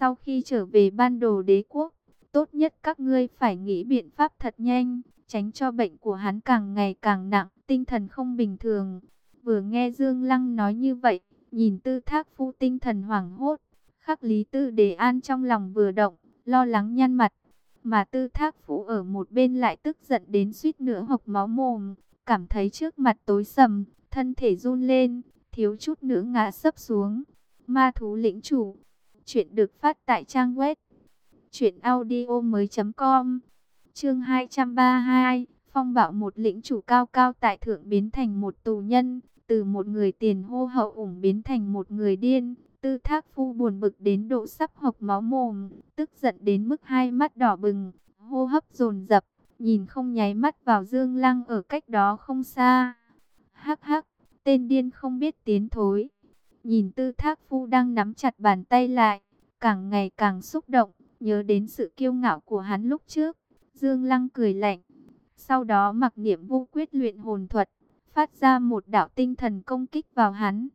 Sau khi trở về ban đồ đế quốc, tốt nhất các ngươi phải nghĩ biện pháp thật nhanh, tránh cho bệnh của hắn càng ngày càng nặng, tinh thần không bình thường. Vừa nghe Dương Lăng nói như vậy, nhìn tư thác phu tinh thần hoảng hốt, khắc lý tư đề an trong lòng vừa động, lo lắng nhăn mặt. Mà tư thác phu ở một bên lại tức giận đến suýt nữa hộc máu mồm, cảm thấy trước mặt tối sầm, thân thể run lên, thiếu chút nữa ngã sấp xuống. Ma thú lĩnh chủ, chuyện được phát tại trang web truyệnaudiomoi.com. Chương 232, phong bạo một lĩnh chủ cao cao tại thượng biến thành một tù nhân, từ một người tiền hô hậu ủng biến thành một người điên. Tư Thác Phu buồn bực đến độ sắp hộc máu mồm, tức giận đến mức hai mắt đỏ bừng, hô hấp dồn dập, nhìn không nháy mắt vào Dương Lăng ở cách đó không xa. Hắc hắc, tên điên không biết tiến thối. Nhìn Tư Thác Phu đang nắm chặt bàn tay lại, càng ngày càng xúc động, nhớ đến sự kiêu ngạo của hắn lúc trước. Dương Lăng cười lạnh, sau đó mặc niệm vô quyết luyện hồn thuật, phát ra một đạo tinh thần công kích vào hắn.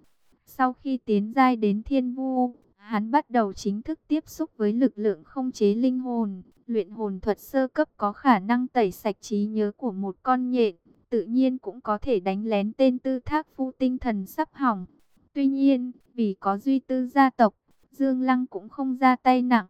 Sau khi tiến giai đến thiên vu, hắn bắt đầu chính thức tiếp xúc với lực lượng không chế linh hồn. Luyện hồn thuật sơ cấp có khả năng tẩy sạch trí nhớ của một con nhện, tự nhiên cũng có thể đánh lén tên tư thác phu tinh thần sắp hỏng. Tuy nhiên, vì có duy tư gia tộc, Dương Lăng cũng không ra tay nặng,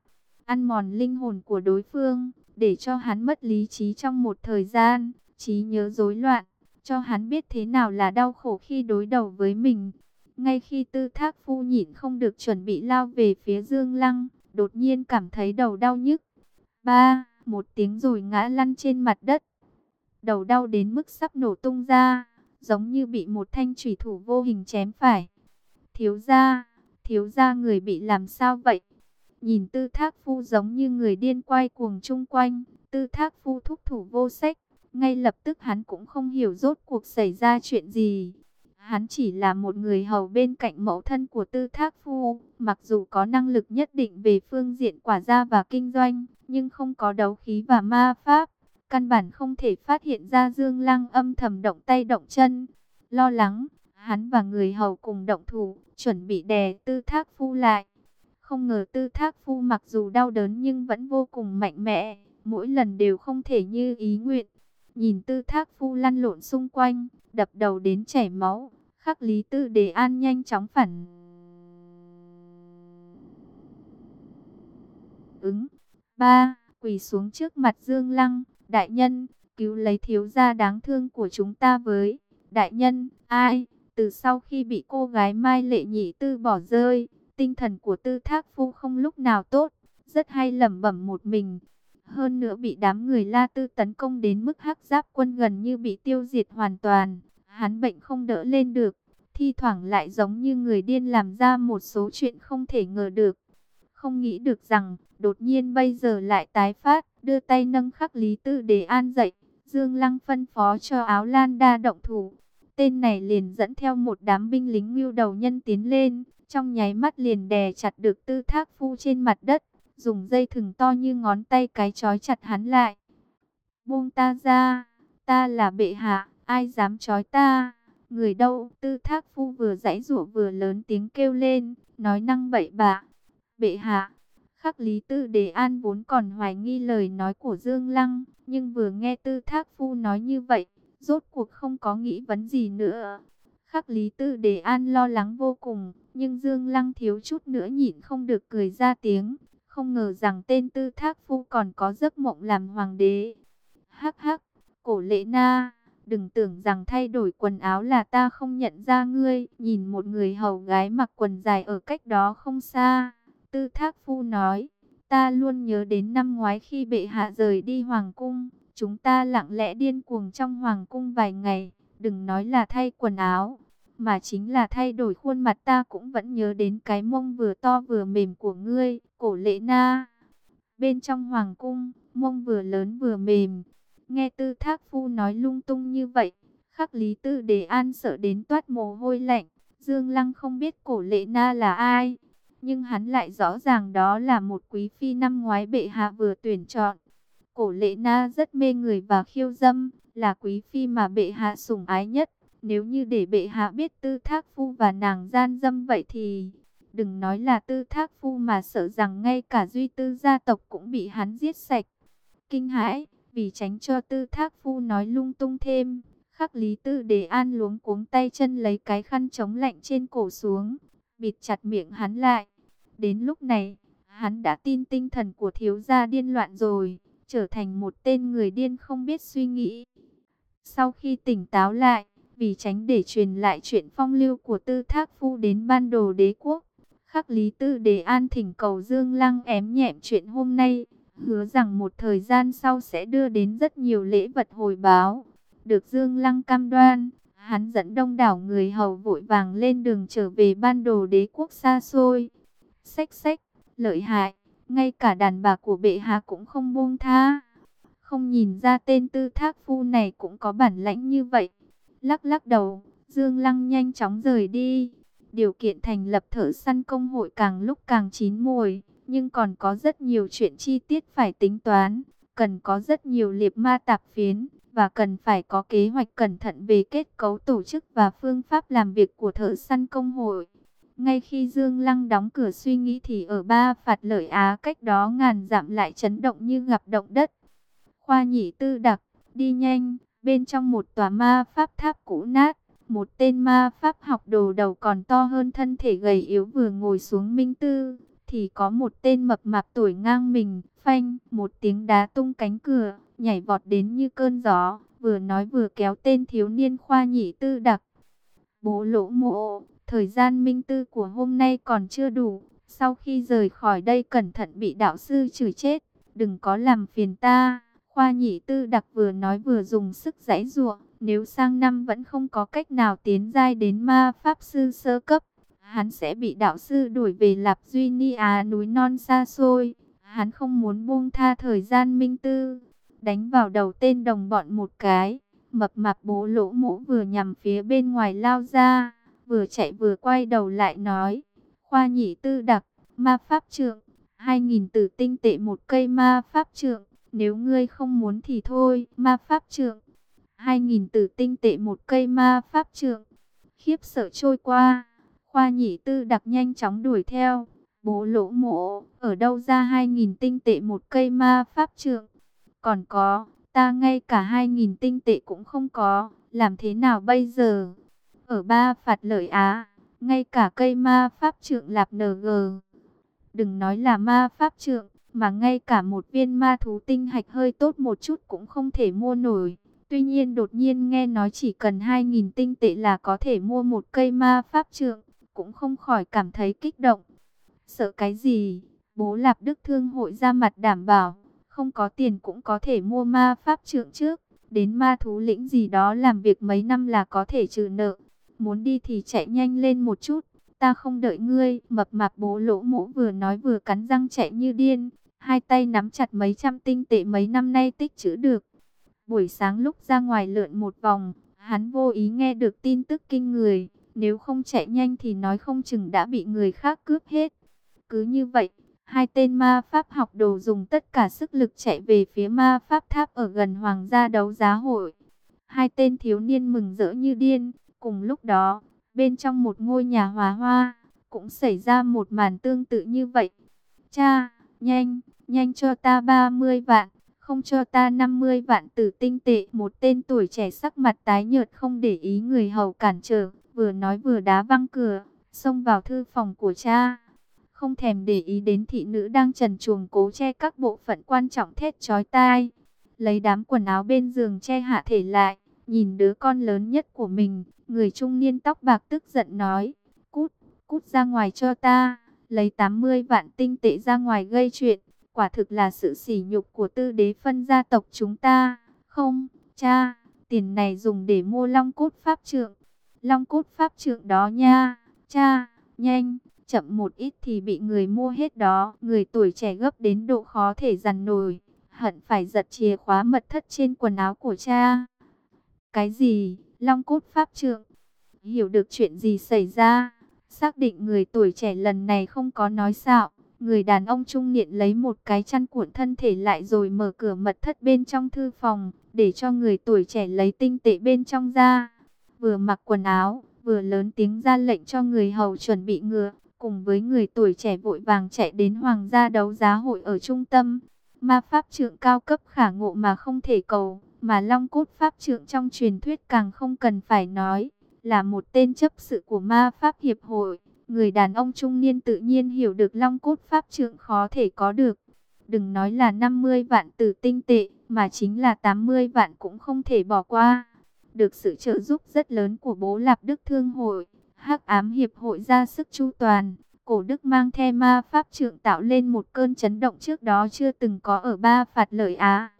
ăn mòn linh hồn của đối phương, để cho hắn mất lý trí trong một thời gian, trí nhớ rối loạn, cho hắn biết thế nào là đau khổ khi đối đầu với mình. Ngay khi tư thác phu nhịn không được chuẩn bị lao về phía Dương Lăng, đột nhiên cảm thấy đầu đau nhức. Ba, một tiếng rồi ngã lăn trên mặt đất. Đầu đau đến mức sắp nổ tung ra, giống như bị một thanh thủy thủ vô hình chém phải. Thiếu gia, thiếu gia người bị làm sao vậy? Nhìn tư thác phu giống như người điên quay cuồng chung quanh, tư thác phu thúc thủ vô sách. Ngay lập tức hắn cũng không hiểu rốt cuộc xảy ra chuyện gì. Hắn chỉ là một người hầu bên cạnh mẫu thân của tư thác phu, mặc dù có năng lực nhất định về phương diện quả gia và kinh doanh, nhưng không có đấu khí và ma pháp. Căn bản không thể phát hiện ra Dương Lăng âm thầm động tay động chân. Lo lắng, hắn và người hầu cùng động thủ, chuẩn bị đè tư thác phu lại. Không ngờ tư thác phu mặc dù đau đớn nhưng vẫn vô cùng mạnh mẽ, mỗi lần đều không thể như ý nguyện. Nhìn tư thác phu lăn lộn xung quanh, đập đầu đến chảy máu, khắc lý tư đề an nhanh chóng phản. Ứng. ba Quỳ xuống trước mặt Dương Lăng, đại nhân, cứu lấy thiếu gia đáng thương của chúng ta với. Đại nhân, ai? Từ sau khi bị cô gái Mai Lệ Nhị Tư bỏ rơi, tinh thần của Tư Thác Phu không lúc nào tốt, rất hay lẩm bẩm một mình. Hơn nữa bị đám người La Tư tấn công đến mức hắc giáp quân gần như bị tiêu diệt hoàn toàn. Hắn bệnh không đỡ lên được, thi thoảng lại giống như người điên làm ra một số chuyện không thể ngờ được. Không nghĩ được rằng, đột nhiên bây giờ lại tái phát, đưa tay nâng khắc lý tư để an dậy. Dương Lăng phân phó cho áo lan đa động thủ. Tên này liền dẫn theo một đám binh lính ngưu đầu nhân tiến lên, trong nháy mắt liền đè chặt được tư thác phu trên mặt đất, dùng dây thừng to như ngón tay cái trói chặt hắn lại. Buông ta ra, ta là bệ hạ, ai dám trói ta? Người đâu? Tư thác phu vừa giãy giụa vừa lớn tiếng kêu lên, nói năng bậy bạ. Bệ hạ, khắc lý tư đề an vốn còn hoài nghi lời nói của Dương Lăng, nhưng vừa nghe tư thác phu nói như vậy, rốt cuộc không có nghĩ vấn gì nữa. Khắc lý tư đề an lo lắng vô cùng, nhưng Dương Lăng thiếu chút nữa nhịn không được cười ra tiếng. Không ngờ rằng tên tư thác phu còn có giấc mộng làm hoàng đế. Hắc hắc, cổ lệ na, đừng tưởng rằng thay đổi quần áo là ta không nhận ra ngươi. Nhìn một người hầu gái mặc quần dài ở cách đó không xa. Tư thác phu nói, ta luôn nhớ đến năm ngoái khi bệ hạ rời đi hoàng cung. Chúng ta lặng lẽ điên cuồng trong hoàng cung vài ngày, đừng nói là thay quần áo mà chính là thay đổi khuôn mặt ta cũng vẫn nhớ đến cái mông vừa to vừa mềm của ngươi, cổ lệ na. Bên trong hoàng cung, mông vừa lớn vừa mềm. Nghe tư thác phu nói lung tung như vậy, khắc lý tư đề an sợ đến toát mồ hôi lạnh. Dương Lăng không biết cổ lệ na là ai, nhưng hắn lại rõ ràng đó là một quý phi năm ngoái bệ hạ vừa tuyển chọn. Cổ lệ na rất mê người và khiêu dâm, là quý phi mà bệ hạ sủng ái nhất. Nếu như để bệ hạ biết tư thác phu và nàng gian dâm vậy thì Đừng nói là tư thác phu mà sợ rằng ngay cả duy tư gia tộc cũng bị hắn giết sạch. Kinh hãi, vì tránh cho tư thác phu nói lung tung thêm. Khắc lý tư để an luống cuống tay chân lấy cái khăn chống lạnh trên cổ xuống, bịt chặt miệng hắn lại. Đến lúc này, hắn đã tin tinh thần của thiếu gia điên loạn rồi, trở thành một tên người điên không biết suy nghĩ. Sau khi tỉnh táo lại, vì tránh để truyền lại chuyện phong lưu của tư thác phu đến ban đồ đế quốc, khắc lý tư đề an thỉnh cầu Dương Lăng ém nhẹm chuyện hôm nay, hứa rằng một thời gian sau sẽ đưa đến rất nhiều lễ vật hồi báo. Được Dương Lăng cam đoan, hắn dẫn đông đảo người hầu vội vàng lên đường trở về ban đồ đế quốc xa xôi. Xách xách, lợi hại, ngay cả đàn bà của bệ hạ cũng không buông tha. Không nhìn ra tên tư thác phu này cũng có bản lãnh như vậy. Lắc lắc đầu, Dương Lăng nhanh chóng rời đi. Điều kiện thành lập thợ săn công hội càng lúc càng chín mùi, nhưng còn có rất nhiều chuyện chi tiết phải tính toán. Cần có rất nhiều liệp ma tạp phiến, và cần phải có kế hoạch cẩn thận về kết cấu tổ chức và phương pháp làm việc của thợ săn công hội. Ngay khi Dương Lăng đóng cửa suy nghĩ thì ở ba phạt lợi Á cách đó ngàn giảm lại chấn động như gặp động đất. Khoa nhị tư đặc, đi nhanh, bên trong một tòa ma pháp tháp cũ nát, một tên ma pháp học đồ đầu còn to hơn thân thể gầy yếu vừa ngồi xuống minh tư, thì có một tên mập mạp tuổi ngang mình, phanh, một tiếng đá tung cánh cửa, nhảy vọt đến như cơn gió, vừa nói vừa kéo tên thiếu niên khoa nhị tư đặc. Bố lỗ mộ, thời gian minh tư của hôm nay còn chưa đủ, sau khi rời khỏi đây cẩn thận bị đạo sư chửi chết, đừng có làm phiền ta. Khoa nhị tư đặc vừa nói vừa dùng sức giãy giụa, nếu sang năm vẫn không có cách nào tiến giai đến ma pháp sư sơ cấp, hắn sẽ bị đạo sư đuổi về Lạp Duy Ni Á núi non xa xôi. Hắn không muốn buông tha thời gian minh tư, đánh vào đầu tên đồng bọn một cái. Mập mạp bố lỗ mũ vừa nhằm phía bên ngoài lao ra, vừa chạy vừa quay đầu lại nói. Khoa nhị tư đặc, ma pháp trượng, 2.000 tử tinh tệ một cây ma pháp trượng. Nếu ngươi không muốn thì thôi, ma pháp trượng. 2.000 tử tinh tệ một cây ma pháp trượng. Khiếp sợ trôi qua, khoa nhị tư đặc nhanh chóng đuổi theo. Bố lỗ mộ, ở đâu ra 2.000 tinh tệ một cây ma pháp trượng? Còn có, ta ngay cả 2.000 tinh tệ cũng không có, làm thế nào bây giờ? Ở ba phạt lợi Á, ngay cả cây ma pháp trượng lạp NG. Đừng nói là ma pháp trượng, mà ngay cả một viên ma thú tinh hạch hơi tốt một chút cũng không thể mua nổi. Tuy nhiên đột nhiên nghe nói chỉ cần 2.000 tinh tệ là có thể mua một cây ma pháp trượng, cũng không khỏi cảm thấy kích động. Sợ cái gì? Bố Lạp Đức Thương hội ra mặt đảm bảo, không có tiền cũng có thể mua ma pháp trượng trước, đến ma thú lĩnh gì đó làm việc mấy năm là có thể trừ nợ. Muốn đi thì chạy nhanh lên một chút, ta không đợi ngươi, mập mạp bố lỗ mũ vừa nói vừa cắn răng chạy như điên, hai tay nắm chặt mấy trăm tinh tệ mấy năm nay tích trữ được. Buổi sáng lúc ra ngoài lượn một vòng, hắn vô ý nghe được tin tức kinh người, nếu không chạy nhanh thì nói không chừng đã bị người khác cướp hết. Cứ như vậy, hai tên ma pháp học đồ dùng tất cả sức lực chạy về phía ma pháp tháp ở gần hoàng gia đấu giá hội. Hai tên thiếu niên mừng rỡ như điên, cùng lúc đó, bên trong một ngôi nhà hòa hoa, cũng xảy ra một màn tương tự như vậy. Cha, nhanh, nhanh cho ta 30 vạn, không cho ta 50 vạn tử tinh tệ. Một tên tuổi trẻ sắc mặt tái nhợt không để ý người hầu cản trở, vừa nói vừa đá văng cửa, xông vào thư phòng của cha. Không thèm để ý đến thị nữ đang trần chuồng cố che các bộ phận quan trọng thét chói tai. Lấy đám quần áo bên giường che hạ thể lại, nhìn đứa con lớn nhất của mình, người trung niên tóc bạc tức giận nói, cút, cút ra ngoài cho ta, lấy 80 vạn tinh tệ ra ngoài gây chuyện, quả thực là sự sỉ nhục của tư đế phân gia tộc chúng ta. Không, cha, tiền này dùng để mua long cốt pháp trượng. Long cốt pháp trượng đó nha, cha, nhanh, chậm một ít thì bị người mua hết đó. Người tuổi trẻ gấp đến độ khó thể dằn nổi, hận phải giật chìa khóa mật thất trên quần áo của cha. Cái gì, long cốt pháp trượng? Hiểu được chuyện gì xảy ra? Xác định người tuổi trẻ lần này không có nói xạo Người đàn ông trung niên lấy một cái chăn cuộn thân thể lại rồi mở cửa mật thất bên trong thư phòng, để cho người tuổi trẻ lấy tinh tệ bên trong ra. Vừa mặc quần áo, vừa lớn tiếng ra lệnh cho người hầu chuẩn bị ngựa, cùng với người tuổi trẻ vội vàng chạy đến hoàng gia đấu giá hội ở trung tâm. Ma pháp trượng cao cấp khả ngộ mà không thể cầu, mà long cốt pháp trượng trong truyền thuyết càng không cần phải nói, là một tên chấp sự của ma pháp hiệp hội. Người đàn ông trung niên tự nhiên hiểu được long cốt pháp trượng khó thể có được. Đừng nói là 50 vạn tử tinh tệ, mà chính là 80 vạn cũng không thể bỏ qua. Được sự trợ giúp rất lớn của bố Lạp Đức Thương Hội, hắc ám hiệp hội ra sức chu toàn. Cổ Đức mang theo ma pháp trượng tạo lên một cơn chấn động trước đó chưa từng có ở ba phạt lợi Á.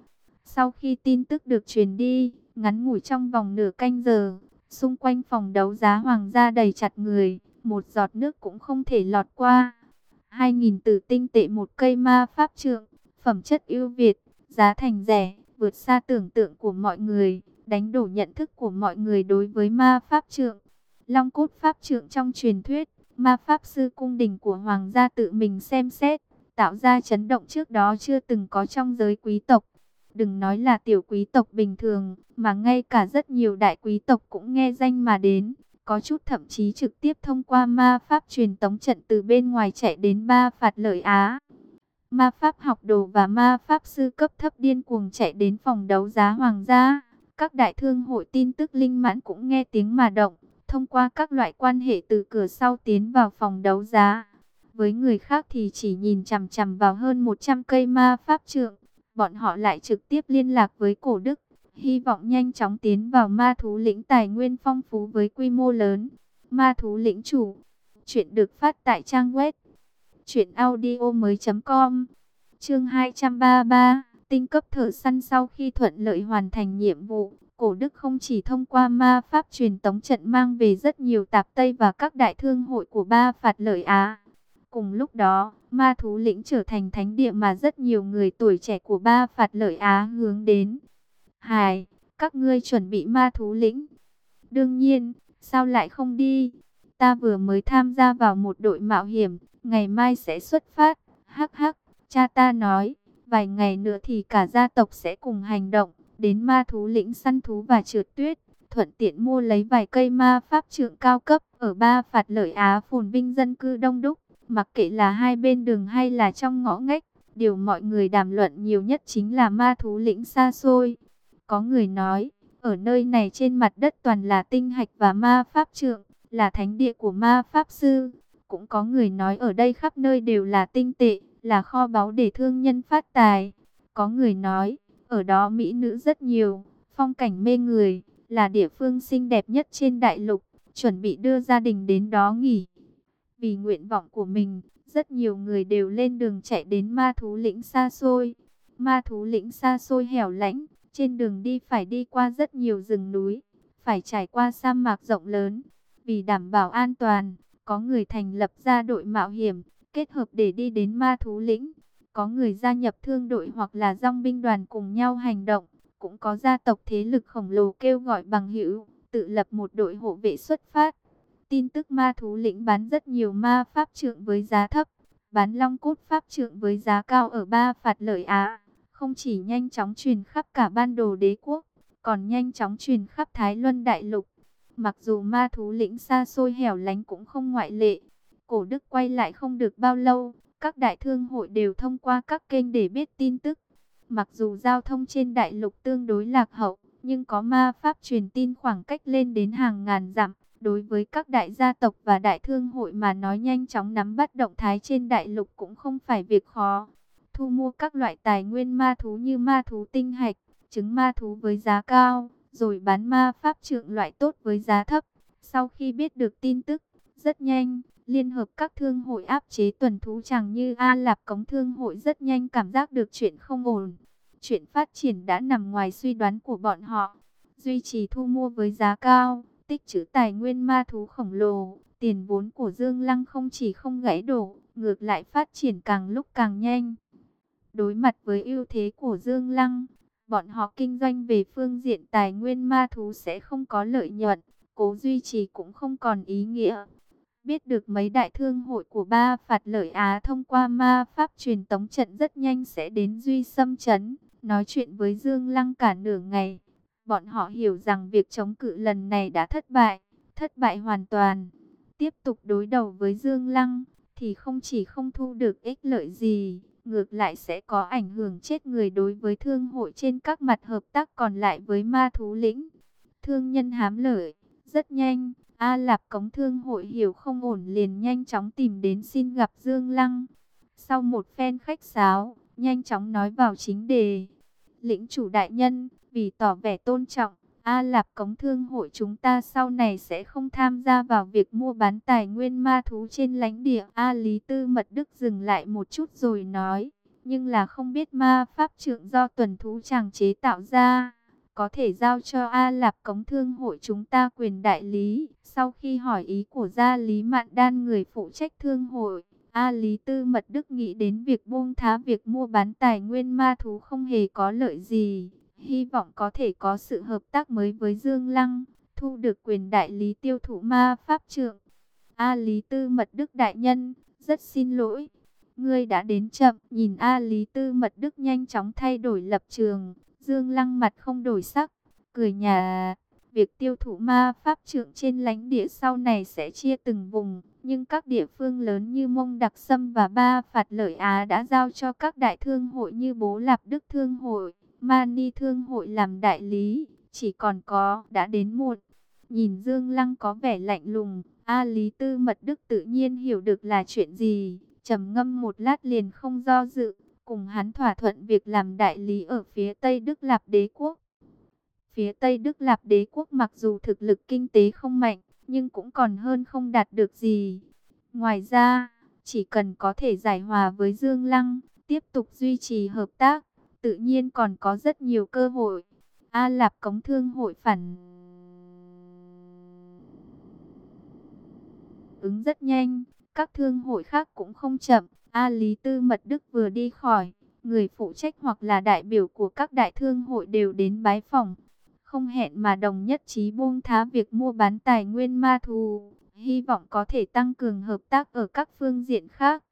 Sau khi tin tức được truyền đi, ngắn ngủi trong vòng nửa canh giờ, xung quanh phòng đấu giá hoàng gia đầy chặt người, một giọt nước cũng không thể lọt qua. 2.000 tử tinh tệ một cây ma pháp trượng, phẩm chất ưu việt, giá thành rẻ, vượt xa tưởng tượng của mọi người, đánh đổ nhận thức của mọi người đối với ma pháp trượng. Long cốt pháp trượng trong truyền thuyết, ma pháp sư cung đình của hoàng gia tự mình xem xét, tạo ra chấn động trước đó chưa từng có trong giới quý tộc. Đừng nói là tiểu quý tộc bình thường, mà ngay cả rất nhiều đại quý tộc cũng nghe danh mà đến. Có chút thậm chí trực tiếp thông qua ma pháp truyền tống trận từ bên ngoài chạy đến ba phạt lợi Á. Ma pháp học đồ và ma pháp sư cấp thấp điên cuồng chạy đến phòng đấu giá hoàng gia. Các đại thương hội tin tức linh mãn cũng nghe tiếng mà động, thông qua các loại quan hệ từ cửa sau tiến vào phòng đấu giá. Với người khác thì chỉ nhìn chằm chằm vào hơn 100 cây ma pháp trượng, bọn họ lại trực tiếp liên lạc với cổ đức, hy vọng nhanh chóng tiến vào ma thú lĩnh tài nguyên phong phú với quy mô lớn. Ma thú lĩnh chủ, chuyện được phát tại trang web truyệnaudiomoi.com. Chương 233, tinh cấp thợ săn sau khi thuận lợi hoàn thành nhiệm vụ, Cổ Đức không chỉ thông qua ma pháp truyền tống trận mang về rất nhiều tạp Tây và các đại thương hội của ba phạt lợi Á. Cùng lúc đó, ma thú lĩnh trở thành thánh địa mà rất nhiều người tuổi trẻ của ba phạt lợi Á hướng đến. Hài, các ngươi chuẩn bị ma thú lĩnh. Đương nhiên, sao lại không đi? Ta vừa mới tham gia vào một đội mạo hiểm, ngày mai sẽ xuất phát. Hắc hắc, cha ta nói, vài ngày nữa thì cả gia tộc sẽ cùng hành động, đến ma thú lĩnh săn thú và trượt tuyết. Thuận tiện mua lấy vài cây ma pháp trượng cao cấp ở ba phạt lợi Á phồn vinh dân cư đông đúc. Mặc kệ là hai bên đường hay là trong ngõ ngách, điều mọi người đàm luận nhiều nhất chính là ma thú lĩnh xa xôi. Có người nói, ở nơi này trên mặt đất toàn là tinh hạch và ma pháp trượng, là thánh địa của ma pháp sư. Cũng có người nói ở đây khắp nơi đều là tinh tệ, là kho báu để thương nhân phát tài. Có người nói, ở đó mỹ nữ rất nhiều, phong cảnh mê người, là địa phương xinh đẹp nhất trên đại lục, chuẩn bị đưa gia đình đến đó nghỉ. Vì nguyện vọng của mình, rất nhiều người đều lên đường chạy đến ma thú lĩnh xa xôi. Ma thú lĩnh xa xôi hẻo lánh, trên đường đi phải đi qua rất nhiều rừng núi, phải trải qua sa mạc rộng lớn. Vì đảm bảo an toàn, có người thành lập ra đội mạo hiểm, kết hợp để đi đến ma thú lĩnh. Có người gia nhập thương đội hoặc là dòng binh đoàn cùng nhau hành động. Cũng có gia tộc thế lực khổng lồ kêu gọi bằng hữu, tự lập một đội hộ vệ xuất phát. Tin tức ma thú lĩnh bán rất nhiều ma pháp trượng với giá thấp, bán long cốt pháp trượng với giá cao ở ba phạt lợi Á. Không chỉ nhanh chóng truyền khắp cả ban đồ đế quốc, còn nhanh chóng truyền khắp Thái Luân Đại Lục. Mặc dù ma thú lĩnh xa xôi hẻo lánh cũng không ngoại lệ. Cổ đức quay lại không được bao lâu, các đại thương hội đều thông qua các kênh để biết tin tức. Mặc dù giao thông trên đại lục tương đối lạc hậu, nhưng có ma pháp truyền tin khoảng cách lên đến hàng ngàn dặm. Đối với các đại gia tộc và đại thương hội mà nói nhanh chóng nắm bắt động thái trên đại lục cũng không phải việc khó. Thu mua các loại tài nguyên ma thú như ma thú tinh hạch, trứng ma thú với giá cao, rồi bán ma pháp trượng loại tốt với giá thấp. Sau khi biết được tin tức, rất nhanh, Liên hợp các thương hội áp chế tuần thú chẳng như A Lạp Cống Thương hội rất nhanh cảm giác được chuyện không ổn. Chuyện phát triển đã nằm ngoài suy đoán của bọn họ. Duy trì thu mua với giá cao, tích trữ tài nguyên ma thú khổng lồ. Tiền vốn của Dương Lăng không chỉ không gãy đổ, ngược lại phát triển càng lúc càng nhanh. Đối mặt với ưu thế của Dương Lăng, bọn họ kinh doanh về phương diện tài nguyên ma thú sẽ không có lợi nhuận, cố duy trì cũng không còn ý nghĩa. Biết được mấy đại thương hội của ba phạt lợi Á thông qua ma pháp truyền tống trận rất nhanh sẽ đến Duy Xâm chấn, nói chuyện với Dương Lăng cả nửa ngày. Bọn họ hiểu rằng việc chống cự lần này đã thất bại, thất bại hoàn toàn. tiếp tục đối đầu với Dương Lăng, thì không chỉ không thu được ích lợi gì, ngược lại sẽ có ảnh hưởng chết người đối với thương hội trên các mặt hợp tác còn lại với ma thú lĩnh. Thương nhân hám lợi, rất nhanh, A Lạp Cống Thương hội hiểu không ổn liền nhanh chóng tìm đến xin gặp Dương Lăng. Sau một phen khách sáo, nhanh chóng nói vào chính đề. Lĩnh chủ đại nhân, vì tỏ vẻ tôn trọng, A Lạp Cống Thương hội chúng ta sau này sẽ không tham gia vào việc mua bán tài nguyên ma thú trên lãnh địa. A Lý Tư Mật Đức dừng lại một chút rồi nói, nhưng là không biết ma pháp trượng do tuần thú chàng chế tạo ra. Có thể giao cho A Lạp Cống Thương hội chúng ta quyền đại lý. Sau khi hỏi ý của gia Lý Mạn Đan người phụ trách thương hội, A Lý Tư Mật Đức nghĩ đến việc buông thá việc mua bán tài nguyên ma thú không hề có lợi gì hy vọng có thể có sự hợp tác mới với Dương Lăng, thu được quyền đại lý tiêu thụ ma pháp trượng. A Lý Tư Mật Đức Đại Nhân, rất xin lỗi, ngươi đã đến chậm. Nhìn A Lý Tư Mật Đức nhanh chóng thay đổi lập trường, Dương Lăng mặt không đổi sắc, cười nhà. Việc tiêu thụ ma pháp trượng trên lãnh địa sau này sẽ chia từng vùng, nhưng các địa phương lớn như Mông Đặc Sâm và Ba Phạt Lợi Á đã giao cho các đại thương hội như Bố Lạp Đức Thương Hội. Mani thương hội làm đại lý, chỉ còn có đã đến muộn. Nhìn Dương Lăng có vẻ lạnh lùng, A Lý Tư Mật Đức tự nhiên hiểu được là chuyện gì, trầm ngâm một lát liền không do dự, cùng hắn thỏa thuận việc làm đại lý ở phía Tây Đức Lạp Đế Quốc. Phía Tây Đức Lạp Đế Quốc mặc dù thực lực kinh tế không mạnh, nhưng cũng còn hơn không đạt được gì. Ngoài ra, chỉ cần có thể giải hòa với Dương Lăng, tiếp tục duy trì hợp tác, tự nhiên còn có rất nhiều cơ hội. A Lạp Cống Thương hội phản ứng rất nhanh, các thương hội khác cũng không chậm. A Lý Tư Mật Đức vừa đi khỏi, người phụ trách hoặc là đại biểu của các đại thương hội đều đến bái phòng. Không hẹn mà đồng nhất trí buông thá việc mua bán tài nguyên ma thù, hy vọng có thể tăng cường hợp tác ở các phương diện khác.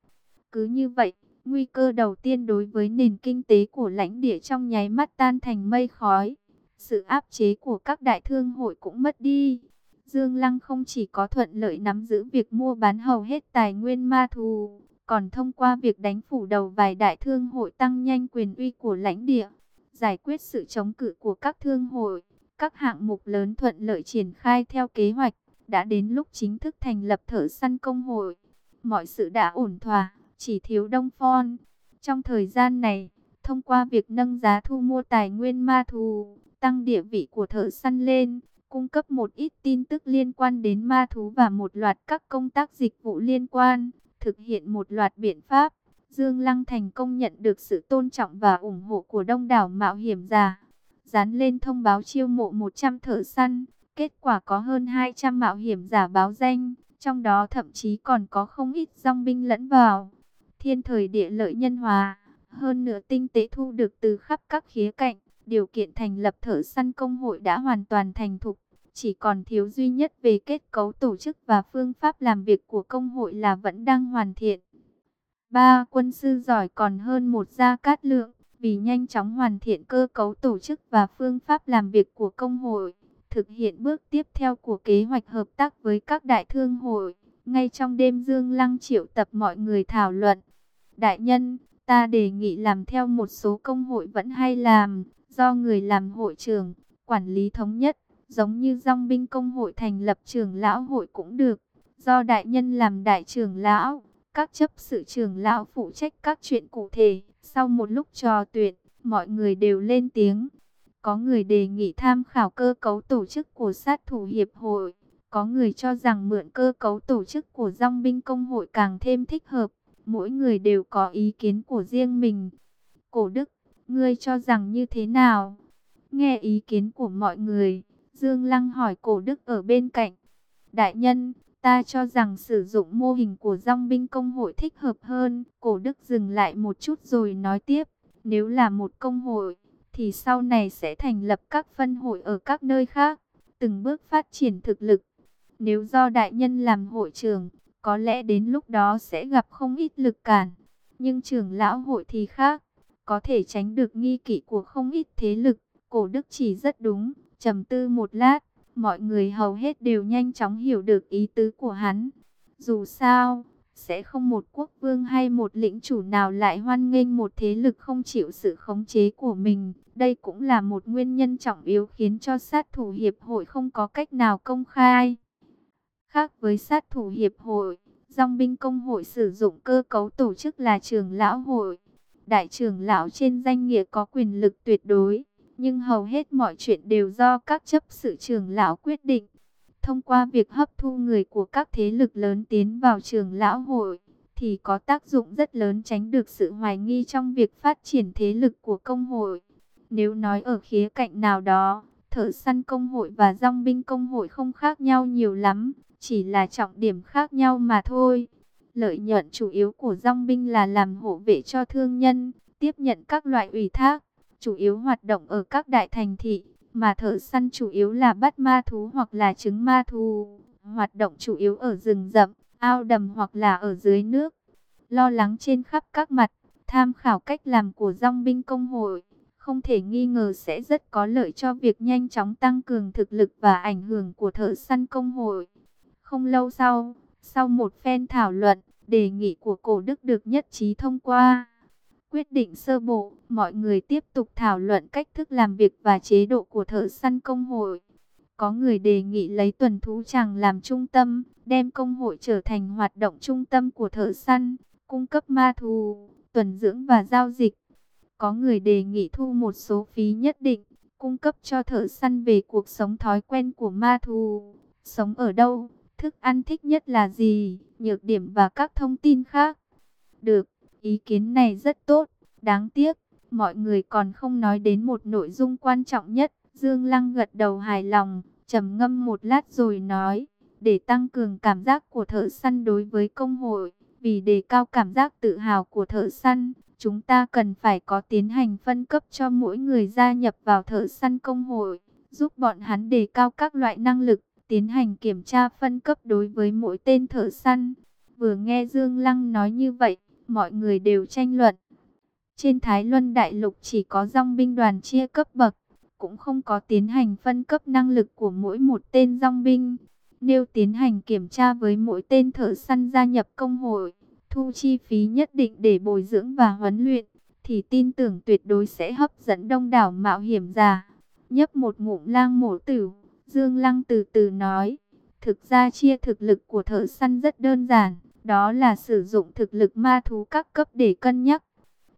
Cứ như vậy, Nguy cơ đầu tiên đối với nền kinh tế của lãnh địa trong nháy mắt tan thành mây khói. Sự áp chế của các đại thương hội cũng mất đi. Dương Lăng không chỉ có thuận lợi nắm giữ việc mua bán hầu hết tài nguyên ma thù, còn thông qua việc đánh phủ đầu vài đại thương hội tăng nhanh quyền uy của lãnh địa, giải quyết sự chống cự của các thương hội, các hạng mục lớn thuận lợi triển khai theo kế hoạch, đã đến lúc chính thức thành lập thợ săn công hội. Mọi sự đã ổn thỏa chỉ thiếu Đông Phon. Trong thời gian này, thông qua việc nâng giá thu mua tài nguyên ma thú, tăng địa vị của thợ săn lên, cung cấp một ít tin tức liên quan đến ma thú và một loạt các công tác dịch vụ liên quan, thực hiện một loạt biện pháp. Dương Lăng thành công nhận được sự tôn trọng và ủng hộ của đông đảo mạo hiểm giả. Dán lên thông báo chiêu mộ 100 thợ săn, kết quả có hơn 200 mạo hiểm giả báo danh, trong đó thậm chí còn có không ít dòng binh lẫn vào. Thiên thời địa lợi nhân hòa, hơn nữa tinh tế thu được từ khắp các khía cạnh, điều kiện thành lập thợ săn công hội đã hoàn toàn thành thục, chỉ còn thiếu duy nhất về kết cấu tổ chức và phương pháp làm việc của công hội là vẫn đang hoàn thiện. Ba quân sư giỏi còn hơn một gia cát lượng, vì nhanh chóng hoàn thiện cơ cấu tổ chức và phương pháp làm việc của công hội, thực hiện bước tiếp theo của kế hoạch hợp tác với các đại thương hội. Ngay trong đêm Dương Lăng triệu tập mọi người thảo luận, Đại nhân, ta đề nghị làm theo một số công hội vẫn hay làm, do người làm hội trưởng, quản lý thống nhất, giống như dòng binh công hội thành lập trưởng lão hội cũng được, do đại nhân làm đại trưởng lão, các chấp sự trưởng lão phụ trách các chuyện cụ thể. Sau một lúc trò chuyện mọi người đều lên tiếng. Có người đề nghị tham khảo cơ cấu tổ chức của sát thủ hiệp hội. Có người cho rằng mượn cơ cấu tổ chức của dòng binh công hội càng thêm thích hợp. Mỗi người đều có ý kiến của riêng mình. Cổ đức, ngươi cho rằng như thế nào? Nghe ý kiến của mọi người, Dương Lăng hỏi cổ đức ở bên cạnh. Đại nhân, ta cho rằng sử dụng mô hình của dòng binh công hội thích hợp hơn. Cổ đức dừng lại một chút rồi nói tiếp. Nếu là một công hội, thì sau này sẽ thành lập các phân hội ở các nơi khác, từng bước phát triển thực lực. Nếu do đại nhân làm hội trưởng, có lẽ đến lúc đó sẽ gặp không ít lực cản. Nhưng trưởng lão hội thì khác. Có thể tránh được nghi kỵ của không ít thế lực. Cổ đức chỉ rất đúng. trầm tư một lát mọi người hầu hết đều nhanh chóng hiểu được ý tứ của hắn. Dù sao, sẽ không một quốc vương hay một lĩnh chủ nào lại hoan nghênh một thế lực không chịu sự khống chế của mình. Đây cũng là một nguyên nhân trọng yếu khiến cho sát thủ hiệp hội không có cách nào công khai. Khác với sát thủ hiệp hội, dòng binh công hội sử dụng cơ cấu tổ chức là trường lão hội. Đại trưởng lão trên danh nghĩa có quyền lực tuyệt đối, nhưng hầu hết mọi chuyện đều do các chấp sự trưởng lão quyết định. Thông qua việc hấp thu người của các thế lực lớn tiến vào trường lão hội, thì có tác dụng rất lớn tránh được sự hoài nghi trong việc phát triển thế lực của công hội. Nếu nói ở khía cạnh nào đó, thợ săn công hội và dòng binh công hội không khác nhau nhiều lắm, chỉ là trọng điểm khác nhau mà thôi. Lợi nhuận chủ yếu của dòng binh là làm hộ vệ cho thương nhân, tiếp nhận các loại ủy thác, chủ yếu hoạt động ở các đại thành thị, mà thợ săn chủ yếu là bắt ma thú hoặc là trứng ma thú, hoạt động chủ yếu ở rừng rậm, ao đầm hoặc là ở dưới nước. Lo lắng trên khắp các mặt, tham khảo cách làm của dòng binh công hội, không thể nghi ngờ sẽ rất có lợi cho việc nhanh chóng tăng cường thực lực và ảnh hưởng của thợ săn công hội. Không lâu sau, sau một phen thảo luận, đề nghị của cổ đức được nhất trí thông qua. Quyết định sơ bộ, mọi người tiếp tục thảo luận cách thức làm việc và chế độ của thợ săn công hội. Có người đề nghị lấy tuần thú chẳng làm trung tâm, đem công hội trở thành hoạt động trung tâm của thợ săn, cung cấp ma thú, tuần dưỡng và giao dịch. Có người đề nghị thu một số phí nhất định, cung cấp cho thợ săn về cuộc sống thói quen của ma thú, sống ở đâu, thức ăn thích nhất là gì, nhược điểm và các thông tin khác. Được, ý kiến này rất tốt, đáng tiếc, mọi người còn không nói đến một nội dung quan trọng nhất. Dương Lăng gật đầu hài lòng, trầm ngâm một lát rồi nói, để tăng cường cảm giác của thợ săn đối với công hội, vì đề cao cảm giác tự hào của thợ săn, chúng ta cần phải có tiến hành phân cấp cho mỗi người gia nhập vào thợ săn công hội, giúp bọn hắn đề cao các loại năng lực, tiến hành kiểm tra phân cấp đối với mỗi tên thợ săn. Vừa nghe Dương Lăng nói như vậy, mọi người đều tranh luận. Trên Thái Luân Đại Lục chỉ có dòng binh đoàn chia cấp bậc, cũng không có tiến hành phân cấp năng lực của mỗi một tên dòng binh. Nếu tiến hành kiểm tra với mỗi tên thợ săn gia nhập công hội, thu chi phí nhất định để bồi dưỡng và huấn luyện, thì tin tưởng tuyệt đối sẽ hấp dẫn đông đảo mạo hiểm giả. Nhấp một ngụm lang mổ tử, Dương Lăng từ từ nói, thực ra chia thực lực của thợ săn rất đơn giản, đó là sử dụng thực lực ma thú các cấp để cân nhắc.